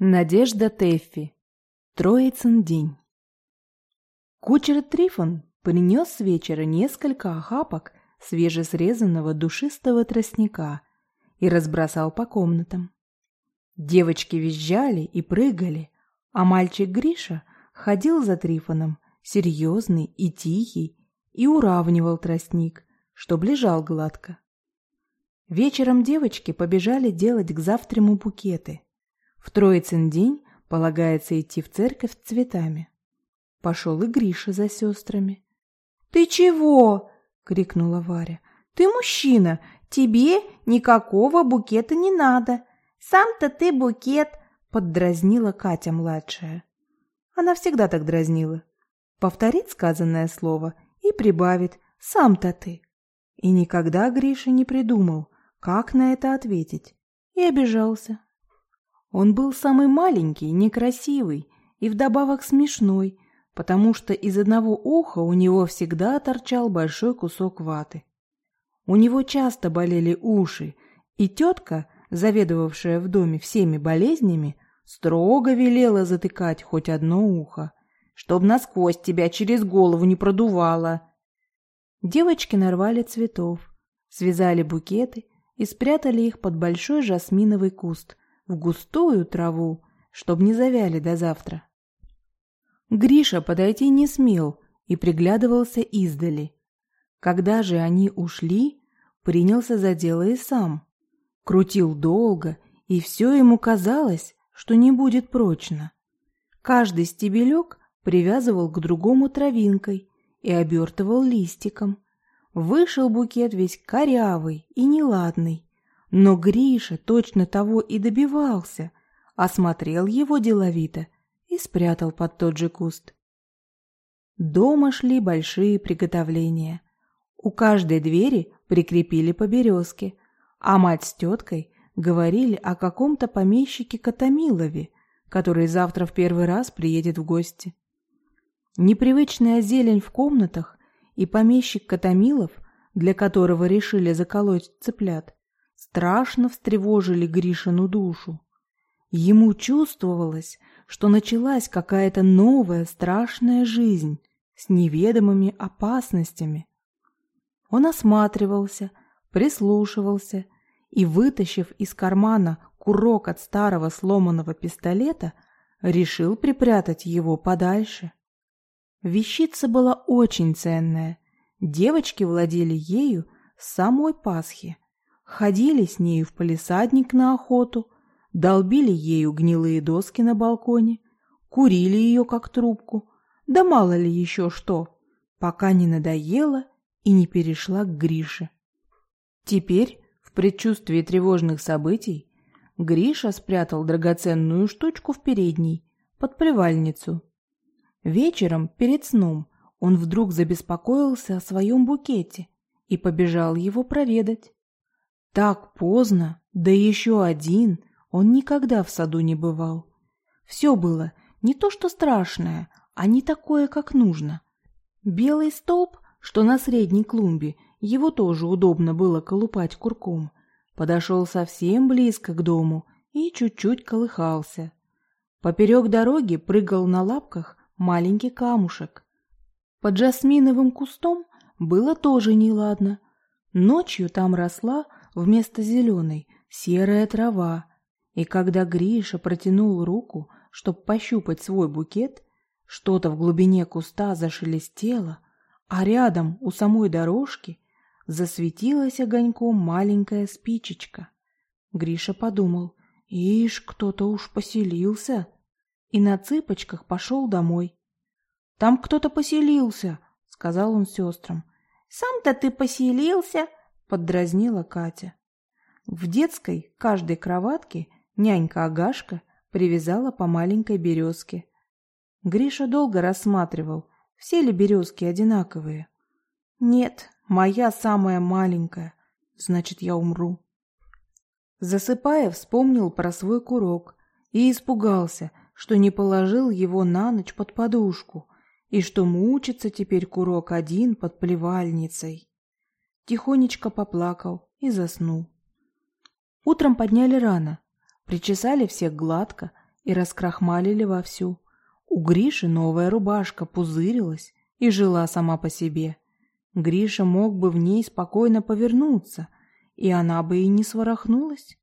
Надежда Тэффи. Троицын день. Кучер Трифон принес с вечера несколько охапок свежесрезанного душистого тростника и разбросал по комнатам. Девочки визжали и прыгали, а мальчик Гриша ходил за Трифоном, серьезный и тихий, и уравнивал тростник, чтоб лежал гладко. Вечером девочки побежали делать к завтраму букеты – в Троицын день полагается идти в церковь с цветами. Пошел и Гриша за сестрами. — Ты чего? — крикнула Варя. — Ты мужчина, тебе никакого букета не надо. Сам-то ты букет, — поддразнила Катя-младшая. Она всегда так дразнила. Повторит сказанное слово и прибавит «сам-то ты». И никогда Гриша не придумал, как на это ответить, и обижался. Он был самый маленький, некрасивый и вдобавок смешной, потому что из одного уха у него всегда торчал большой кусок ваты. У него часто болели уши, и тетка, заведовавшая в доме всеми болезнями, строго велела затыкать хоть одно ухо, чтоб насквозь тебя через голову не продувало. Девочки нарвали цветов, связали букеты и спрятали их под большой жасминовый куст, в густую траву, чтоб не завяли до завтра. Гриша подойти не смел и приглядывался издали. Когда же они ушли, принялся за дело и сам. Крутил долго, и все ему казалось, что не будет прочно. Каждый стебелек привязывал к другому травинкой и обертывал листиком. Вышел букет весь корявый и неладный, но Гриша точно того и добивался, осмотрел его деловито и спрятал под тот же куст. Дома шли большие приготовления. У каждой двери прикрепили по березке, а мать с теткой говорили о каком-то помещике Катамилове, который завтра в первый раз приедет в гости. Непривычная зелень в комнатах и помещик Катамилов, для которого решили заколоть цыплят, страшно встревожили Гришину душу. Ему чувствовалось, что началась какая-то новая страшная жизнь с неведомыми опасностями. Он осматривался, прислушивался и, вытащив из кармана курок от старого сломанного пистолета, решил припрятать его подальше. Вещица была очень ценная. Девочки владели ею с самой Пасхи ходили с нею в полисадник на охоту, долбили ею гнилые доски на балконе, курили ее как трубку, да мало ли еще что, пока не надоело и не перешла к Грише. Теперь, в предчувствии тревожных событий, Гриша спрятал драгоценную штучку в передней, под привальницу. Вечером, перед сном, он вдруг забеспокоился о своем букете и побежал его проведать. Так поздно, да еще один, он никогда в саду не бывал. Все было не то что страшное, а не такое, как нужно. Белый столб, что на средней клумбе, его тоже удобно было колупать курком, подошел совсем близко к дому и чуть-чуть колыхался. Поперек дороги прыгал на лапках маленький камушек. Под жасминовым кустом было тоже неладно. Ночью там росла вместо зеленой серая трава, и когда Гриша протянул руку, чтобы пощупать свой букет, что-то в глубине куста зашелестело, а рядом у самой дорожки засветилась огоньком маленькая спичечка. Гриша подумал, ишь, кто-то уж поселился, и на цыпочках пошел домой. «Там кто-то поселился», — сказал он сестрам. «Сам-то ты поселился», поддразнила Катя. В детской каждой кроватке нянька Агашка привязала по маленькой березке. Гриша долго рассматривал, все ли березки одинаковые. Нет, моя самая маленькая, значит, я умру. Засыпая, вспомнил про свой курок и испугался, что не положил его на ночь под подушку и что мучится теперь курок один под плевальницей тихонечко поплакал и заснул. Утром подняли рано, причесали всех гладко и раскрахмалили вовсю. У Гриши новая рубашка пузырилась и жила сама по себе. Гриша мог бы в ней спокойно повернуться, и она бы и не сворохнулась.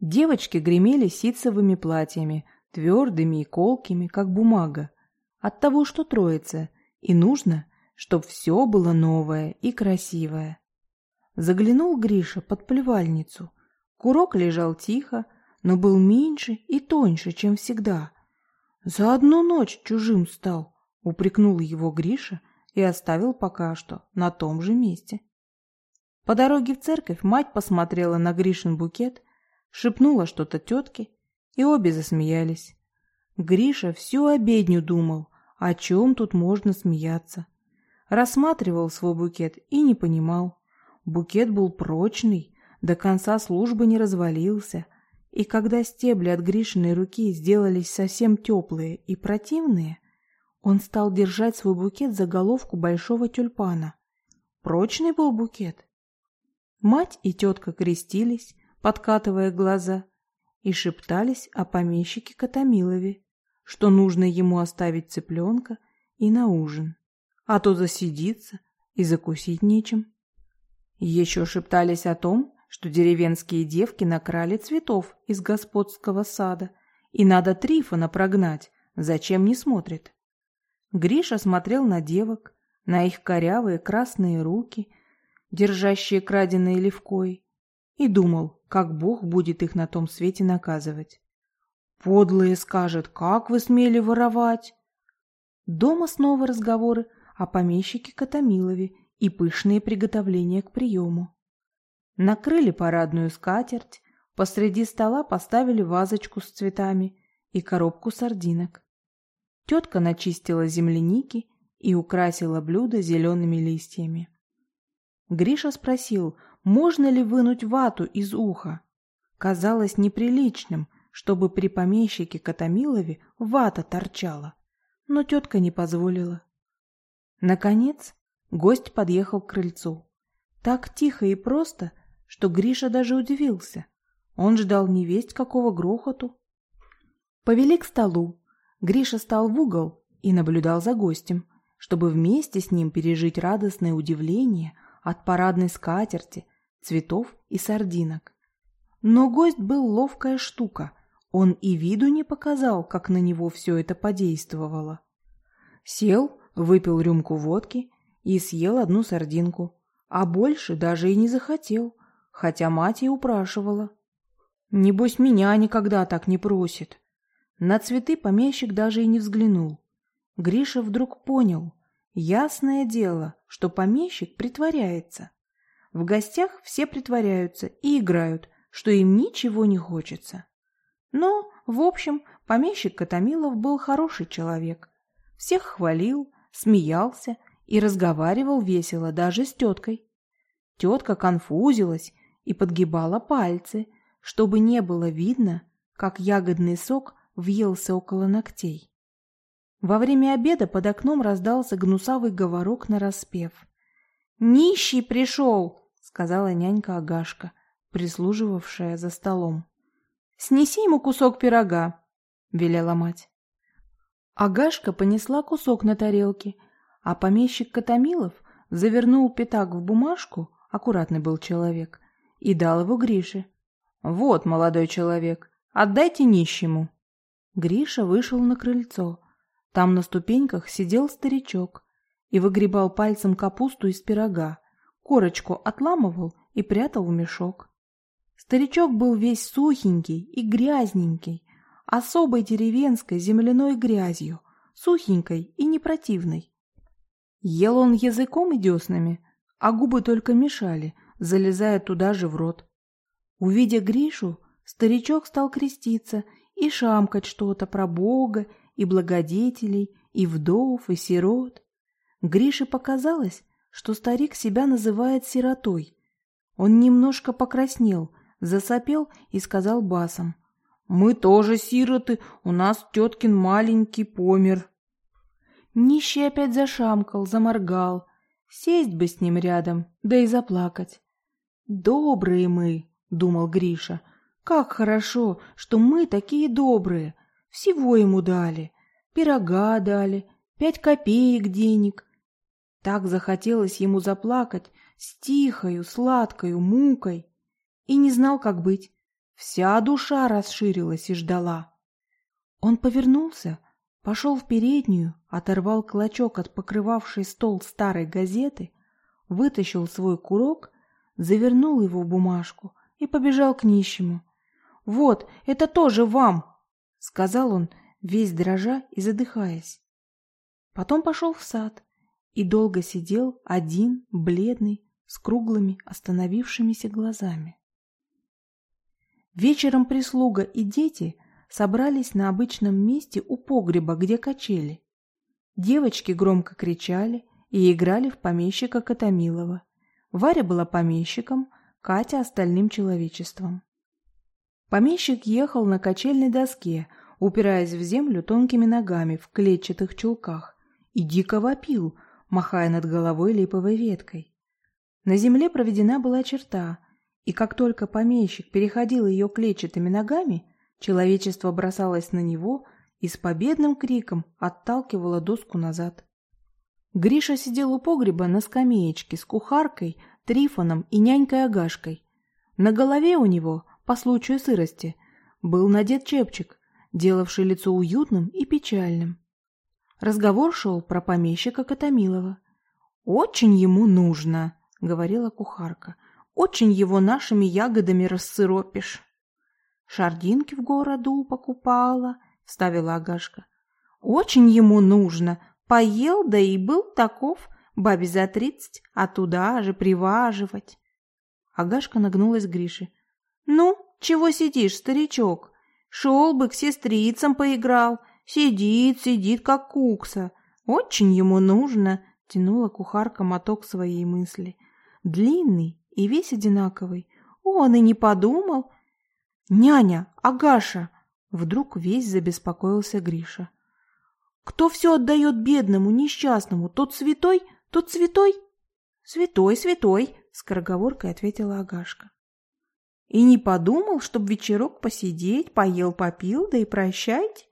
Девочки гремели ситцевыми платьями, твердыми и колкими, как бумага, от того, что троица, и нужно, чтоб все было новое и красивое. Заглянул Гриша под плевальницу. Курок лежал тихо, но был меньше и тоньше, чем всегда. За одну ночь чужим стал, упрекнул его Гриша и оставил пока что на том же месте. По дороге в церковь мать посмотрела на Гришин букет, шепнула что-то тетке, и обе засмеялись. Гриша всю обедню думал, о чем тут можно смеяться. Рассматривал свой букет и не понимал. Букет был прочный, до конца службы не развалился, и когда стебли от Гришиной руки сделались совсем теплые и противные, он стал держать свой букет за головку большого тюльпана. Прочный был букет. Мать и тетка крестились, подкатывая глаза, и шептались о помещике Катамилове, что нужно ему оставить цыпленка и на ужин, а то засидится и закусить нечем. Еще шептались о том, что деревенские девки накрали цветов из господского сада, и надо Трифона прогнать, зачем не смотрит. Гриша смотрел на девок, на их корявые красные руки, держащие краденые левкой, и думал, как Бог будет их на том свете наказывать. Подлые скажет, как вы смели воровать? Дома снова разговоры о помещике Катамилове и пышные приготовления к приему. Накрыли парадную скатерть, посреди стола поставили вазочку с цветами и коробку сардинок. Тетка начистила земляники и украсила блюдо зелеными листьями. Гриша спросил, можно ли вынуть вату из уха. Казалось неприличным, чтобы при помещике Катамилове вата торчала, но тетка не позволила. Наконец, гость подъехал к крыльцу. Так тихо и просто, что Гриша даже удивился. Он ждал невесть какого грохоту. Повели к столу, Гриша стал в угол и наблюдал за гостем, чтобы вместе с ним пережить радостное удивление от парадной скатерти, цветов и сардинок. Но гость был ловкая штука, он и виду не показал, как на него все это подействовало. Сел, выпил рюмку водки и съел одну сардинку, а больше даже и не захотел, хотя мать и упрашивала. «Небось, меня никогда так не просит», на цветы помещик даже и не взглянул. Гриша вдруг понял. Ясное дело, что помещик притворяется. В гостях все притворяются и играют, что им ничего не хочется. Но, в общем, помещик Катамилов был хороший человек. Всех хвалил, смеялся и разговаривал весело даже с теткой. Тетка конфузилась и подгибала пальцы, чтобы не было видно, как ягодный сок въелся около ногтей. Во время обеда под окном раздался гнусавый говорок нараспев. «Нищий пришел!» — сказала нянька Агашка, прислуживавшая за столом. «Снеси ему кусок пирога!» — велела мать. Агашка понесла кусок на тарелке, а помещик Катамилов завернул пятак в бумажку, аккуратный был человек, и дал его Грише. «Вот, молодой человек, отдайте нищему!» Гриша вышел на крыльцо. Там на ступеньках сидел старичок и выгребал пальцем капусту из пирога, корочку отламывал и прятал в мешок. Старичок был весь сухенький и грязненький, особой деревенской земляной грязью, сухенькой и не противной. Ел он языком и деснами, а губы только мешали, залезая туда же в рот. Увидя Гришу, старичок стал креститься и шамкать что-то про Бога и благодетелей, и вдов, и сирот. Грише показалось, что старик себя называет сиротой. Он немножко покраснел, засопел и сказал басом. «Мы тоже сироты, у нас теткин маленький помер». Нищий опять зашамкал, заморгал. Сесть бы с ним рядом, да и заплакать. «Добрые мы», — думал Гриша, как хорошо, что мы такие добрые. всего ему дали. Пирога дали, пять копеек денег. Так захотелось ему заплакать с тихою, сладкою мукой. И не знал, как быть. Вся душа расширилась и ждала. Он повернулся, пошел в переднюю, оторвал клочок от покрывавшей стол старой газеты, вытащил свой курок, завернул его в бумажку и побежал к нищему. «Вот, это тоже вам!» — сказал он, весь дрожа и задыхаясь. Потом пошел в сад и долго сидел один, бледный, с круглыми остановившимися глазами. Вечером прислуга и дети собрались на обычном месте у погреба, где качели. Девочки громко кричали и играли в помещика Катамилова. Варя была помещиком, Катя – остальным человечеством. Помещик ехал на качельной доске, упираясь в землю тонкими ногами в клетчатых чулках, и дико вопил, махая над головой липовой веткой. На земле проведена была черта, и как только помещик переходил ее клетчатыми ногами, человечество бросалось на него и с победным криком отталкивало доску назад. Гриша сидел у погреба на скамеечке с кухаркой, Трифоном и нянькой Агашкой. На голове у него, по случаю сырости, был надет чепчик, делавший лицо уютным и печальным. Разговор шел про помещика Катамилова. «Очень ему нужно», — говорила кухарка. «Очень его нашими ягодами рассыропишь». «Шардинки в городу покупала», — ставила Агашка. «Очень ему нужно. Поел, да и был таков. Бабе за тридцать, а туда же приваживать». Агашка нагнулась к Грише. «Ну, чего сидишь, старичок? Шел бы к сестрицам поиграл. Сидит, сидит, как кукса. Очень ему нужно, тянула кухарка моток своей мысли. Длинный и весь одинаковый. Он и не подумал. Няня, Агаша! Вдруг весь забеспокоился Гриша. Кто все отдает бедному, несчастному, тот святой, тот святой? Святой, святой, скороговоркой ответила Агашка. И не подумал, чтоб вечерок посидеть, поел, попил, да и прощайте?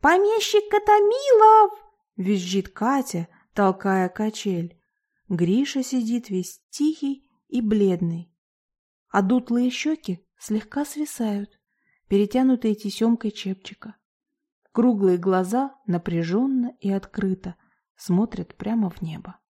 «Помещик Катамилов!» — визжит Катя, толкая качель. Гриша сидит весь тихий и бледный. А дутлые щеки слегка свисают, перетянутые тесемкой чепчика. Круглые глаза напряженно и открыто смотрят прямо в небо.